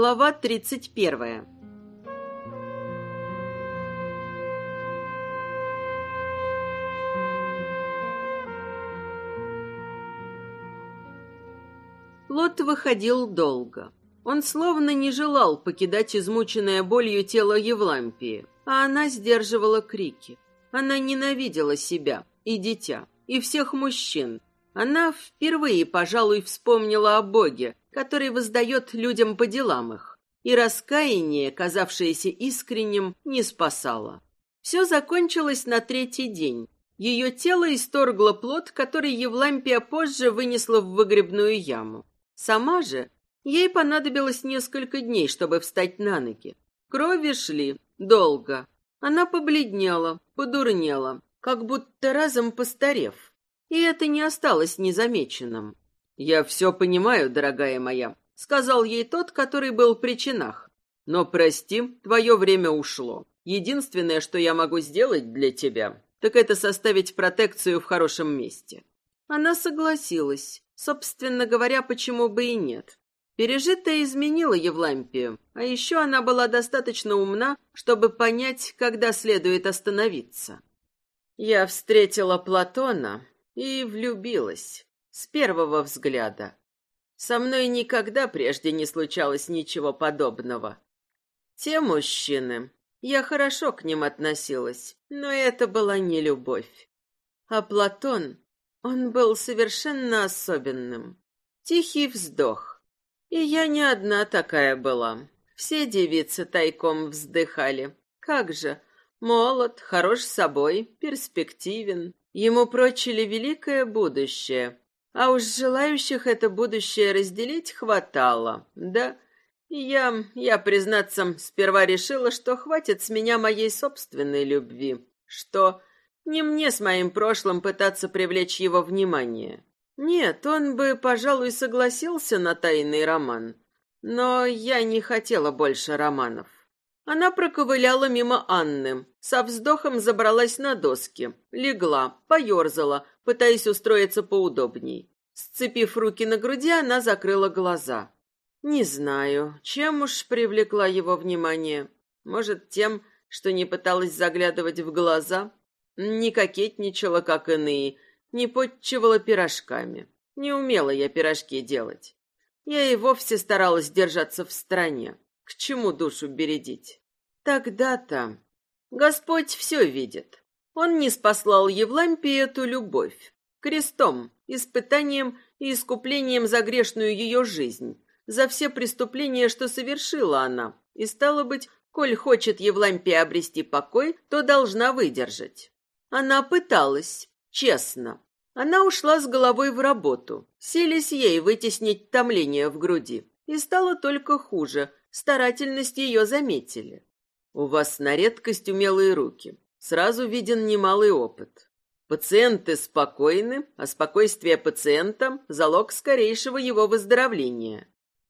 Глава тридцать первая. Лот выходил долго. Он словно не желал покидать измученное болью тело Евлампии, а она сдерживала крики. Она ненавидела себя и дитя, и всех мужчин. Она впервые, пожалуй, вспомнила о Боге, который воздает людям по делам их, и раскаяние, казавшееся искренним, не спасало. Все закончилось на третий день. Ее тело исторгло плод, который Евлампия позже вынесла в выгребную яму. Сама же ей понадобилось несколько дней, чтобы встать на ноги. Крови шли долго. Она побледнела, подурнела, как будто разом постарев. И это не осталось незамеченным. «Я все понимаю, дорогая моя», — сказал ей тот, который был при чинах. «Но прости, твое время ушло. Единственное, что я могу сделать для тебя, так это составить протекцию в хорошем месте». Она согласилась. Собственно говоря, почему бы и нет. Пережитое изменило Евлампию, а еще она была достаточно умна, чтобы понять, когда следует остановиться. Я встретила Платона и влюбилась. С первого взгляда. Со мной никогда прежде не случалось ничего подобного. Те мужчины, я хорошо к ним относилась, но это была не любовь. А Платон, он был совершенно особенным. Тихий вздох. И я не одна такая была. Все девицы тайком вздыхали. Как же, молод, хорош собой, перспективен. Ему прочили великое будущее. А уж желающих это будущее разделить хватало. Да, я, я, признаться, сперва решила, что хватит с меня моей собственной любви. Что не мне с моим прошлым пытаться привлечь его внимание. Нет, он бы, пожалуй, согласился на тайный роман. Но я не хотела больше романов. Она проковыляла мимо Анны, со вздохом забралась на доски, легла, поерзала, пытаясь устроиться поудобней. Сцепив руки на груди, она закрыла глаза. Не знаю, чем уж привлекла его внимание. Может, тем, что не пыталась заглядывать в глаза, не кокетничала, как иные, не подчивала пирожками. Не умела я пирожки делать. Я и вовсе старалась держаться в стороне. К чему душу бередить? Тогда-то Господь все видит. Он не спаслал Евлампии эту любовь. Крестом, испытанием и искуплением за грешную ее жизнь, за все преступления, что совершила она. И, стало быть, коль хочет Евлампия обрести покой, то должна выдержать. Она пыталась, честно. Она ушла с головой в работу, селись ей вытеснить томление в груди. И стало только хуже, старательность ее заметили. У вас на редкость умелые руки. Сразу виден немалый опыт. Пациенты спокойны, а спокойствие пациента – залог скорейшего его выздоровления.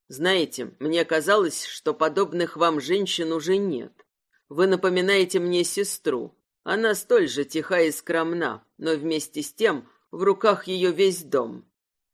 Знаете, мне казалось, что подобных вам женщин уже нет. Вы напоминаете мне сестру, она столь же тиха и скромна, но вместе с тем в руках ее весь дом.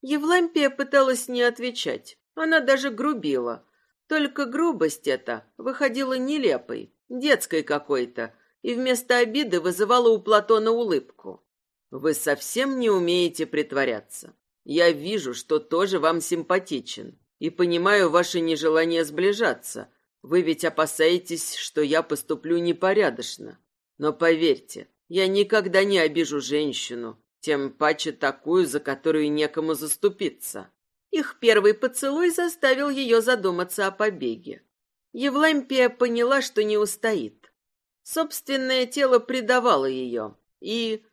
Евлампия пыталась не отвечать. Она даже грубила. Только грубость эта выходила нелепой, детской какой-то, и вместо обиды вызывала у Платона улыбку. Вы совсем не умеете притворяться. Я вижу, что тоже вам симпатичен, и понимаю ваше нежелание сближаться. Вы ведь опасаетесь, что я поступлю непорядочно. Но поверьте, я никогда не обижу женщину, тем паче такую, за которую некому заступиться. Их первый поцелуй заставил ее задуматься о побеге. Евлампия поняла, что не устоит. Собственное тело предавало ее, и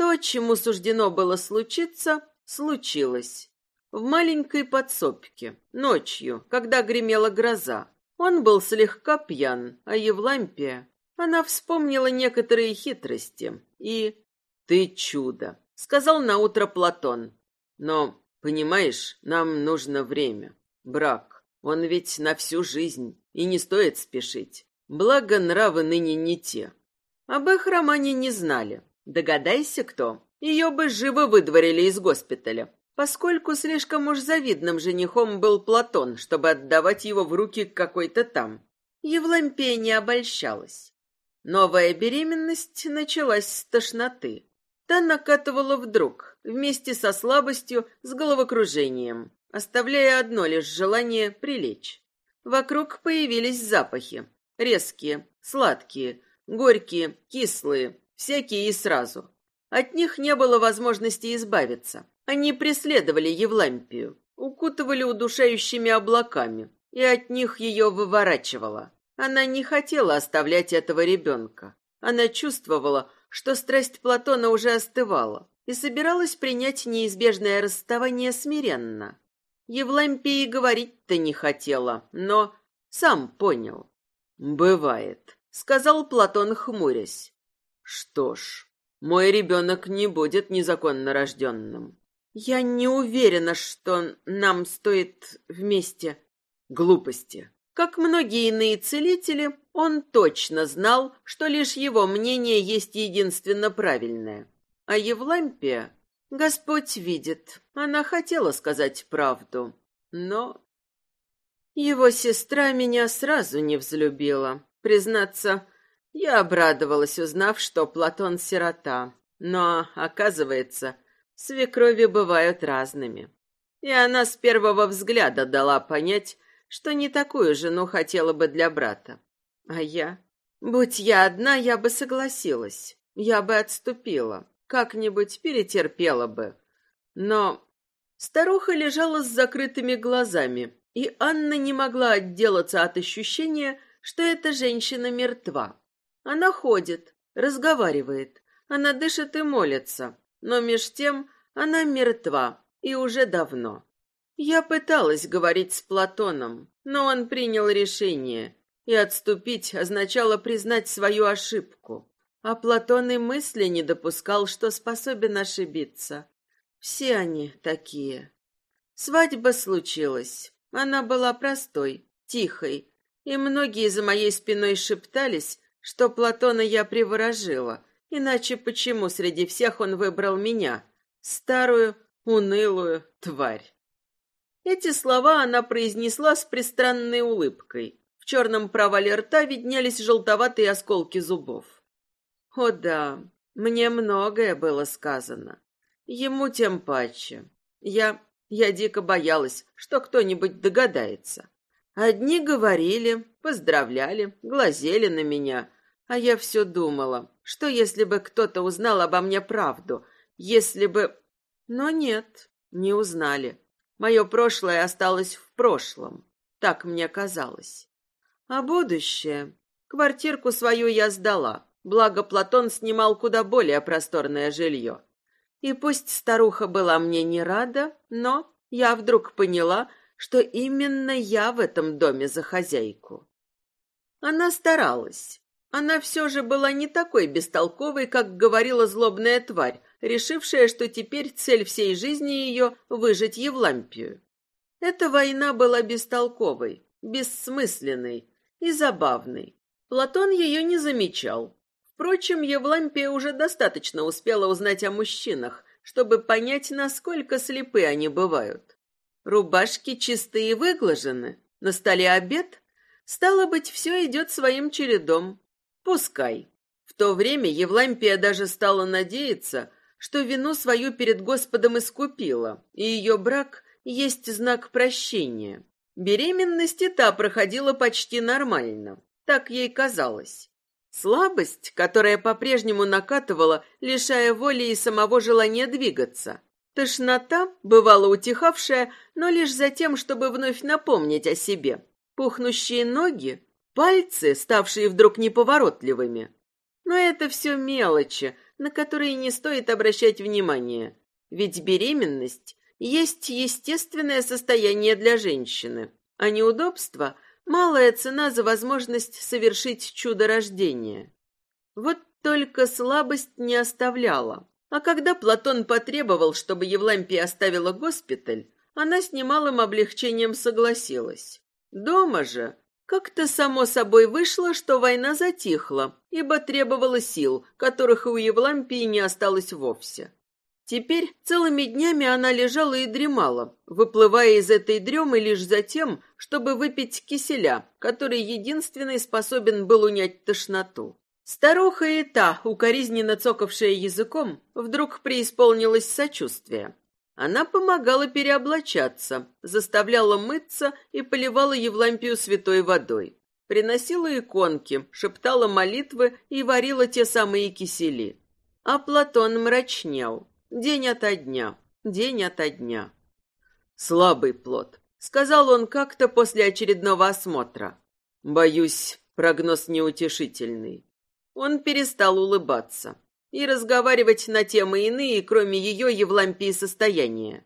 то, чему суждено было случиться, случилось. В маленькой подсобке, ночью, когда гремела гроза. Он был слегка пьян, а Евлампия она вспомнила некоторые хитрости и... «Ты чудо», — сказал наутро Платон. «Но, понимаешь, нам нужно время. Брак. Он ведь на всю жизнь, и не стоит спешить. Благо, нравы ныне не те». Об их романе не знали. Догадайся, кто. Ее бы живо выдворили из госпиталя. поскольку слишком уж завидным женихом был Платон, чтобы отдавать его в руки какой-то там. Евлампия не обольщалась. Новая беременность началась с тошноты. Та накатывала вдруг, вместе со слабостью, с головокружением, оставляя одно лишь желание прилечь. Вокруг появились запахи. Резкие, сладкие, горькие, кислые, всякие и сразу. От них не было возможности избавиться. Они преследовали Евлампию, укутывали удушающими облаками, и от них ее выворачивало. Она не хотела оставлять этого ребенка. Она чувствовала, что страсть Платона уже остывала и собиралась принять неизбежное расставание смиренно. Евлампия говорить-то не хотела, но сам понял. «Бывает», — сказал Платон, хмурясь. «Что ж, мой ребенок не будет незаконно рожденным. Я не уверена, что нам стоит вместе. Глупости. Как многие иные целители, он точно знал, что лишь его мнение есть единственно правильное. А Евлампия... Господь видит, она хотела сказать правду, но... Его сестра меня сразу не взлюбила. Признаться, я обрадовалась, узнав, что Платон сирота. Но, оказывается, свекрови бывают разными. И она с первого взгляда дала понять, что не такую жену хотела бы для брата. А я? Будь я одна, я бы согласилась. Я бы отступила. Как-нибудь перетерпела бы. Но старуха лежала с закрытыми глазами, и Анна не могла отделаться от ощущения, что эта женщина мертва. Она ходит, разговаривает, она дышит и молится, но меж тем она мертва, и уже давно. Я пыталась говорить с Платоном, но он принял решение, и отступить означало признать свою ошибку. А Платон и мысли не допускал, что способен ошибиться. Все они такие. Свадьба случилась. Она была простой, тихой, и многие за моей спиной шептались, что Платона я приворожила, иначе почему среди всех он выбрал меня, старую, унылую тварь? Эти слова она произнесла с пристранной улыбкой. В черном провале рта виднелись желтоватые осколки зубов. О да, мне многое было сказано. Ему тем паче. Я... я дико боялась, что кто-нибудь догадается. Одни говорили, поздравляли, глазели на меня, а я все думала, что если бы кто-то узнал обо мне правду, если бы... Но нет, не узнали. Мое прошлое осталось в прошлом. Так мне казалось. А будущее? Квартирку свою я сдала. Благо Платон снимал куда более просторное жилье. И пусть старуха была мне не рада, но я вдруг поняла, что именно я в этом доме за хозяйку. Она старалась. Она все же была не такой бестолковой, как говорила злобная тварь, решившая, что теперь цель всей жизни ее — выжить Евлампию. Эта война была бестолковой, бессмысленной и забавной. Платон ее не замечал. Впрочем, Евлампия уже достаточно успела узнать о мужчинах, чтобы понять, насколько слепы они бывают. Рубашки чистые и выглажены, на столе обед. Стало быть, все идет своим чередом. Пускай. В то время Евлампия даже стала надеяться, что вину свою перед Господом искупила, и ее брак есть знак прощения. Беременность и та проходила почти нормально, так ей казалось. Слабость, которая по-прежнему накатывала, лишая воли и самого желания двигаться. Тошнота, бывала утихавшая, но лишь за тем, чтобы вновь напомнить о себе. Пухнущие ноги, пальцы, ставшие вдруг неповоротливыми. Но это все мелочи, на которые не стоит обращать внимания. Ведь беременность есть естественное состояние для женщины, а неудобство – малая цена за возможность совершить чудо рождения. Вот только слабость не оставляла. А когда Платон потребовал, чтобы Евлампия оставила госпиталь, она с немалым облегчением согласилась. Дома же как-то само собой вышло, что война затихла, ибо требовала сил, которых у Евлампии не осталось вовсе. Теперь целыми днями она лежала и дремала, выплывая из этой дремы лишь за тем, чтобы выпить киселя, который единственный способен был унять тошноту. Старуха и та, укоризненно цокавшая языком, вдруг преисполнилась сочувствия. Она помогала переоблачаться, заставляла мыться и поливала Евлампию святой водой. Приносила иконки, шептала молитвы и варила те самые кисели. А Платон мрачнел. День ото дня, день ото дня. Слабый плод, сказал он как-то после очередного осмотра. Боюсь, прогноз неутешительный. Он перестал улыбаться и разговаривать на темы иные, кроме ее Евлампии состояния.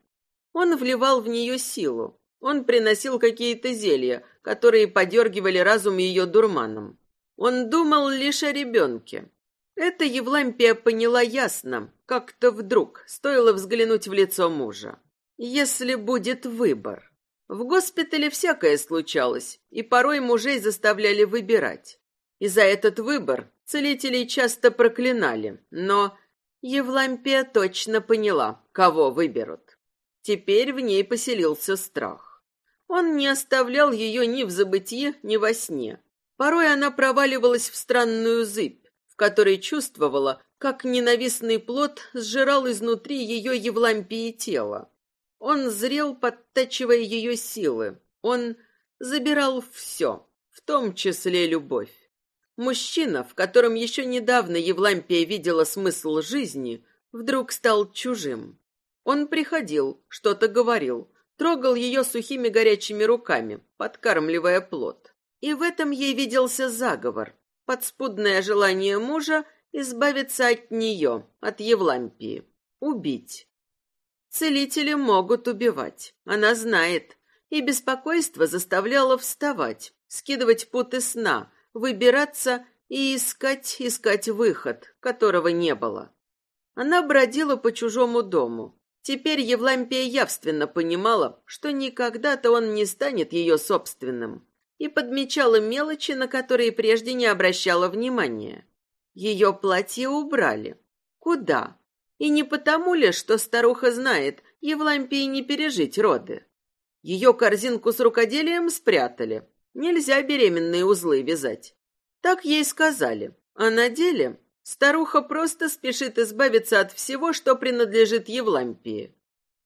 Он вливал в нее силу. Он приносил какие-то зелья, которые подергивали разум ее дурманом. Он думал лишь о ребенке, это Евлампия поняла ясно, как-то вдруг, стоило взглянуть в лицо мужа. Если будет выбор. В госпитале всякое случалось, и порой мужей заставляли выбирать. И за этот выбор целителей часто проклинали, но Евлампия точно поняла, кого выберут. Теперь в ней поселился страх. Он не оставлял ее ни в забытии, ни во сне. Порой она проваливалась в странную зыбь, в которой чувствовала, как ненавистный плод сжирал изнутри ее Евлампии тело. Он зрел, подтачивая ее силы. Он забирал все, в том числе любовь. Мужчина, в котором еще недавно Евлампия видела смысл жизни, вдруг стал чужим. Он приходил, что-то говорил, трогал ее сухими горячими руками, подкармливая плод. И в этом ей виделся заговор, подспудное желание мужа избавиться от нее, от Евлампии, убить. Целители могут убивать, она знает, и беспокойство заставляло вставать, скидывать путы сна, выбираться и искать, искать выход, которого не было. Она бродила по чужому дому. Теперь Евлампия явственно понимала, что никогда-то он не станет ее собственным и подмечала мелочи, на которые прежде не обращала внимания. Ее платье убрали. Куда? И не потому ли, что старуха знает, Евлампии не пережить роды? Ее корзинку с рукоделием спрятали. Нельзя беременные узлы вязать. Так ей сказали. А на деле старуха просто спешит избавиться от всего, что принадлежит Евлампии.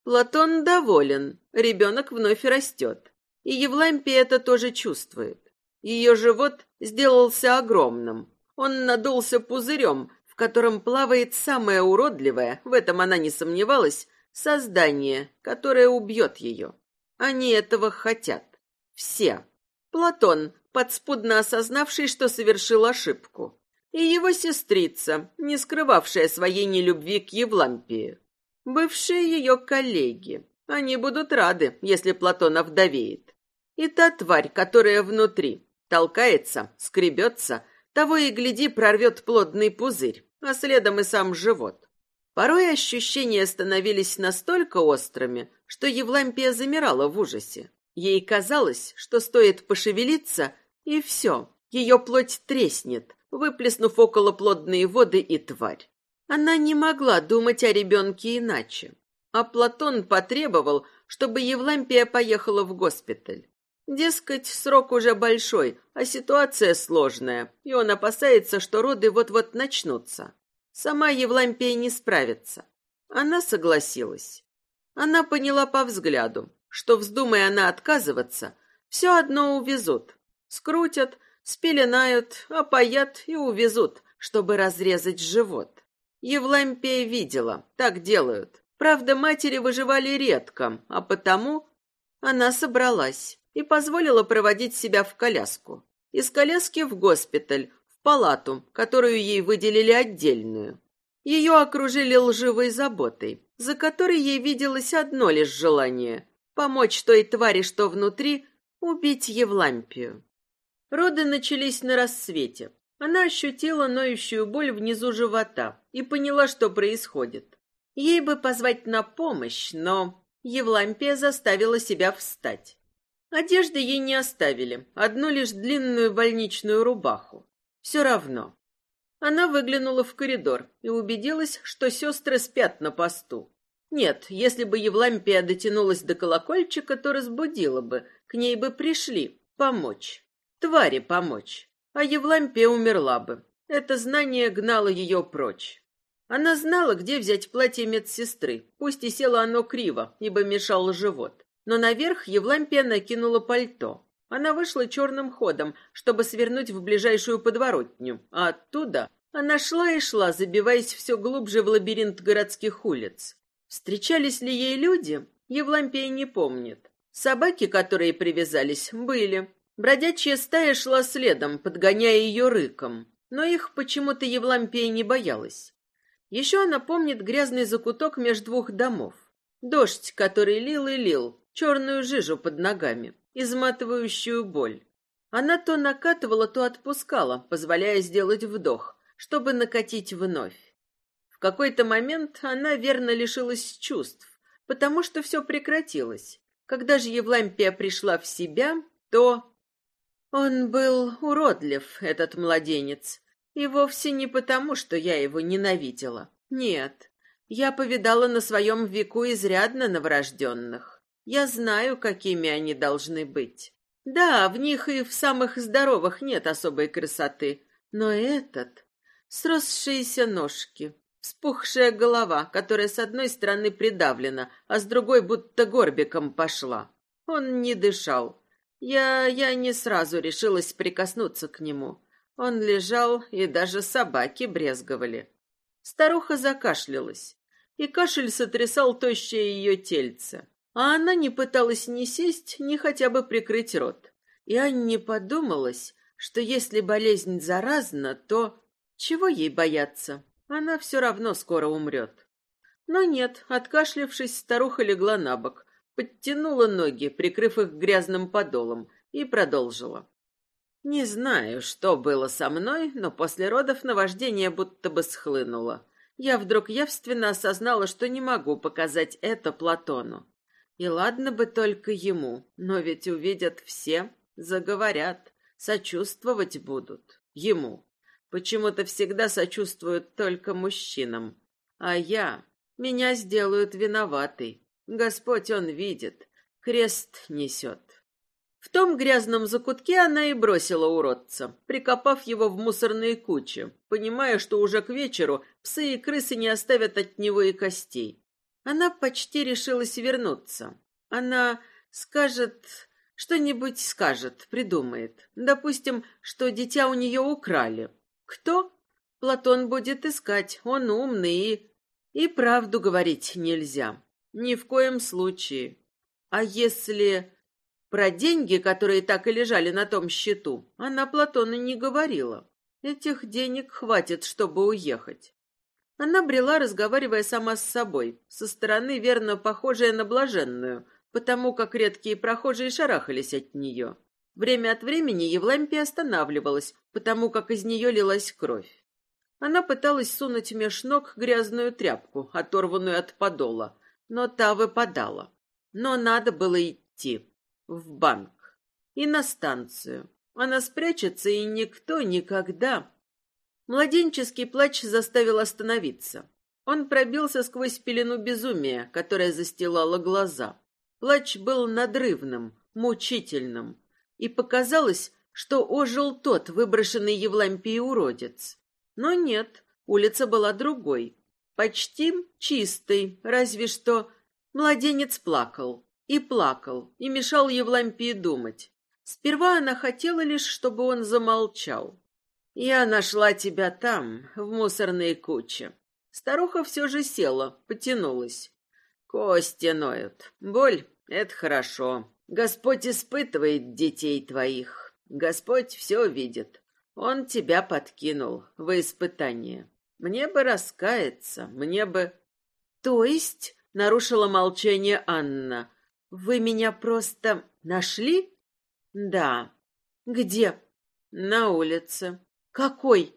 Платон доволен, ребенок вновь растет. И Евлампия это тоже чувствует. Ее живот сделался огромным. Он надулся пузырем, в котором плавает самое уродливое, в этом она не сомневалась, создание, которое убьет ее. Они этого хотят. Все. Платон, подспудно осознавший, что совершил ошибку. И его сестрица, не скрывавшая своей нелюбви к Евлампии. Бывшие ее коллеги. Они будут рады, если Платон овдовеет. И та тварь, которая внутри, толкается, скребется, того и гляди прорвет плодный пузырь, а следом и сам живот. Порой ощущения становились настолько острыми, что Евлампия замирала в ужасе. Ей казалось, что стоит пошевелиться, и все, ее плоть треснет, выплеснув около плодные воды и тварь. Она не могла думать о ребенке иначе. А Платон потребовал, чтобы Евлампия поехала в госпиталь. Дескать, срок уже большой, а ситуация сложная, и он опасается, что роды вот-вот начнутся. Сама Евлампия не справится. Она согласилась. Она поняла по взгляду, что, вздумая она отказываться, все одно увезут. Скрутят, спеленают, опоят и увезут, чтобы разрезать живот. Евлампия видела, так делают. Правда, матери выживали редко, а потому она собралась и позволила проводить себя в коляску. Из коляски в госпиталь, в палату, которую ей выделили отдельную. Ее окружили лживой заботой, за которой ей виделось одно лишь желание — помочь той твари, что внутри, убить Евлампию. Роды начались на рассвете. Она ощутила ноющую боль внизу живота и поняла, что происходит. Ей бы позвать на помощь, но Евлампия заставила себя встать. Одежды ей не оставили, одну лишь длинную больничную рубаху. Все равно. Она выглянула в коридор и убедилась, что сестры спят на посту. Нет, если бы Евлампия дотянулась до колокольчика, то разбудила бы, к ней бы пришли помочь. Твари помочь. А Евлампия умерла бы. Это знание гнало ее прочь. Она знала, где взять платье медсестры, пусть и село оно криво, ибо мешал живот. Но наверх Евлампия накинула пальто. Она вышла черным ходом, чтобы свернуть в ближайшую подворотню, а оттуда она шла и шла, забиваясь все глубже в лабиринт городских улиц. Встречались ли ей люди, Евлампия не помнит. Собаки, которые привязались, были. Бродячая стая шла следом, подгоняя ее рыком. Но их почему-то Евлампия не боялась. Еще она помнит грязный закуток между двух домов. Дождь, который лил и лил, черную жижу под ногами, изматывающую боль. Она то накатывала, то отпускала, позволяя сделать вдох, чтобы накатить вновь. В какой-то момент она верно лишилась чувств, потому что все прекратилось. Когда же Евлампия пришла в себя, то... Он был уродлив, этот младенец, и вовсе не потому, что я его ненавидела. Нет, я повидала на своем веку изрядно новорожденных. Я знаю, какими они должны быть. Да, в них и в самых здоровых нет особой красоты, но этот... Сросшиеся ножки, вспухшая голова, которая с одной стороны придавлена, а с другой будто горбиком пошла. Он не дышал. Я... я не сразу решилась прикоснуться к нему. Он лежал, и даже собаки брезговали. Старуха закашлялась, и кашель сотрясал тощее ее тельце. А она не пыталась ни сесть, ни хотя бы прикрыть рот. И Анне подумалось, что если болезнь заразна, то... Чего ей бояться? Она все равно скоро умрет. Но нет, откашлявшись, старуха легла на бок, подтянула ноги, прикрыв их грязным подолом, и продолжила. Не знаю, что было со мной, но после родов наваждение будто бы схлынуло. Я вдруг явственно осознала, что не могу показать это Платону. И ладно бы только ему, но ведь увидят все, заговорят, сочувствовать будут. Ему. Почему-то всегда сочувствуют только мужчинам. А я... Меня сделают виноватой. Господь он видит, крест несет. В том грязном закутке она и бросила уродца, прикопав его в мусорные кучи, понимая, что уже к вечеру псы и крысы не оставят от него и костей. Она почти решилась вернуться. Она скажет... Что-нибудь скажет, придумает. Допустим, что дитя у нее украли. Кто? Платон будет искать, он умный и... И правду говорить нельзя. Ни в коем случае. А если... Про деньги, которые так и лежали на том счету, она Платона не говорила. Этих денег хватит, чтобы уехать. Она брела, разговаривая сама с собой, со стороны верно похожая на блаженную, потому как редкие прохожие шарахались от нее. Время от времени Евлампия останавливалась, потому как из нее лилась кровь. Она пыталась сунуть меж ног грязную тряпку, оторванную от подола, но та выпадала. Но надо было идти в банк и на станцию. Она спрячется, и никто никогда... Младенческий плач заставил остановиться. Он пробился сквозь пелену безумия, которая застилала глаза. Плач был надрывным, мучительным, и показалось, что ожил тот выброшенный Евлампией уродец. Но нет, улица была другой, почти чистой, разве что младенец плакал. И плакал, и мешал Евлампии думать. Сперва она хотела лишь, чтобы он замолчал. «Я нашла тебя там, в мусорной куче». Старуха все же села, потянулась. «Кости ноют. Боль — это хорошо. Господь испытывает детей твоих. Господь все видит. Он тебя подкинул во испытание. Мне бы раскаяться, мне бы...» «То есть?» — нарушила молчание Анна. Вы меня просто нашли? Да. Где? На улице. Какой?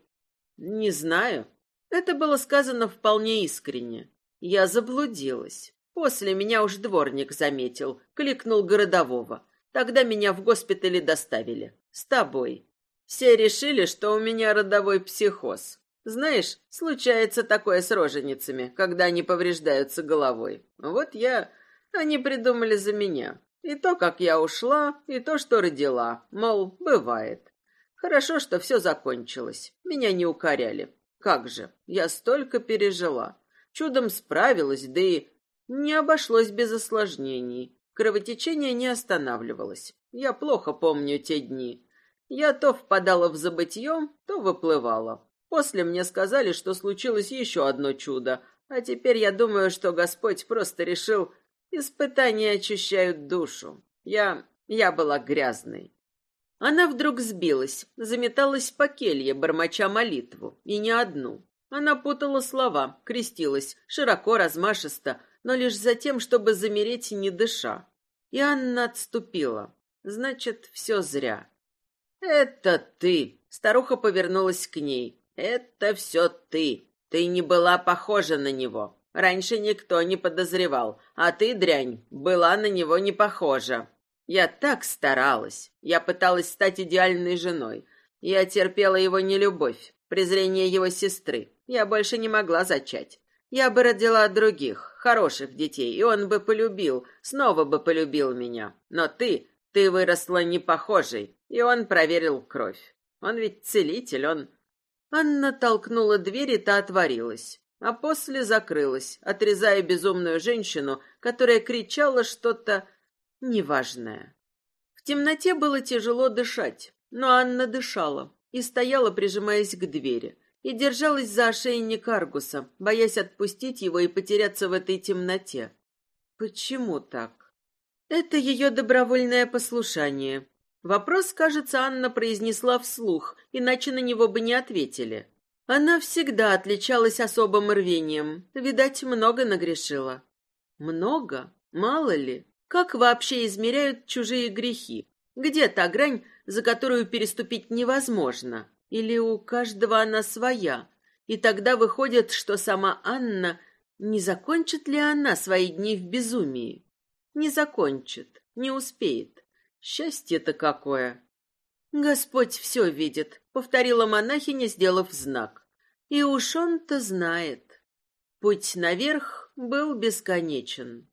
Не знаю. Это было сказано вполне искренне. Я заблудилась. После меня уж дворник заметил, кликнул городового. Тогда меня в госпитале доставили. С тобой. Все решили, что у меня родовой психоз. Знаешь, случается такое с роженицами, когда они повреждаются головой. Вот я... Они придумали за меня. И то, как я ушла, и то, что родила. Мол, бывает. Хорошо, что все закончилось. Меня не укоряли. Как же, я столько пережила. Чудом справилась, да и не обошлось без осложнений. Кровотечение не останавливалось. Я плохо помню те дни. Я то впадала в забытье, то выплывала. После мне сказали, что случилось еще одно чудо, а теперь я думаю, что Господь просто решил, испытания очищают душу. Я... я была грязной. Она вдруг сбилась, заметалась по келье, бормоча молитву, и не одну. Она путала слова, крестилась, широко, размашисто, но лишь за тем, чтобы замереть, не дыша. И Анна отступила. Значит, все зря. «Это ты!» Старуха повернулась к ней. Это все ты. Ты не была похожа на него. Раньше никто не подозревал, а ты, дрянь, была на него не похожа. Я так старалась. Я пыталась стать идеальной женой. Я терпела его нелюбовь, презрение его сестры. Я больше не могла зачать. Я бы родила других, хороших детей, и он бы полюбил, снова бы полюбил меня. Но ты, ты выросла не похожей, и он проверил кровь. Он ведь целитель, он Анна толкнула дверь, и та отворилась, а после закрылась, отрезая безумную женщину, которая кричала что-то неважное. В темноте было тяжело дышать, но Анна дышала и стояла, прижимаясь к двери, и держалась за ошейник Аргуса, боясь отпустить его и потеряться в этой темноте. Почему так? Это ее добровольное послушание, Вопрос, кажется, Анна произнесла вслух, иначе на него бы не ответили. Она всегда отличалась особым рвением. Видать, много нагрешила. Много? Мало ли? Как вообще измеряют чужие грехи? Где та грань, за которую переступить невозможно? Или у каждого она своя? И тогда выходит, что сама Анна... Не закончит ли она свои дни в безумии? Не закончит, не успеет. Счастье-то какое! Господь все видит, повторила монахиня, сделав знак. И уж он-то знает. Путь наверх был бесконечен.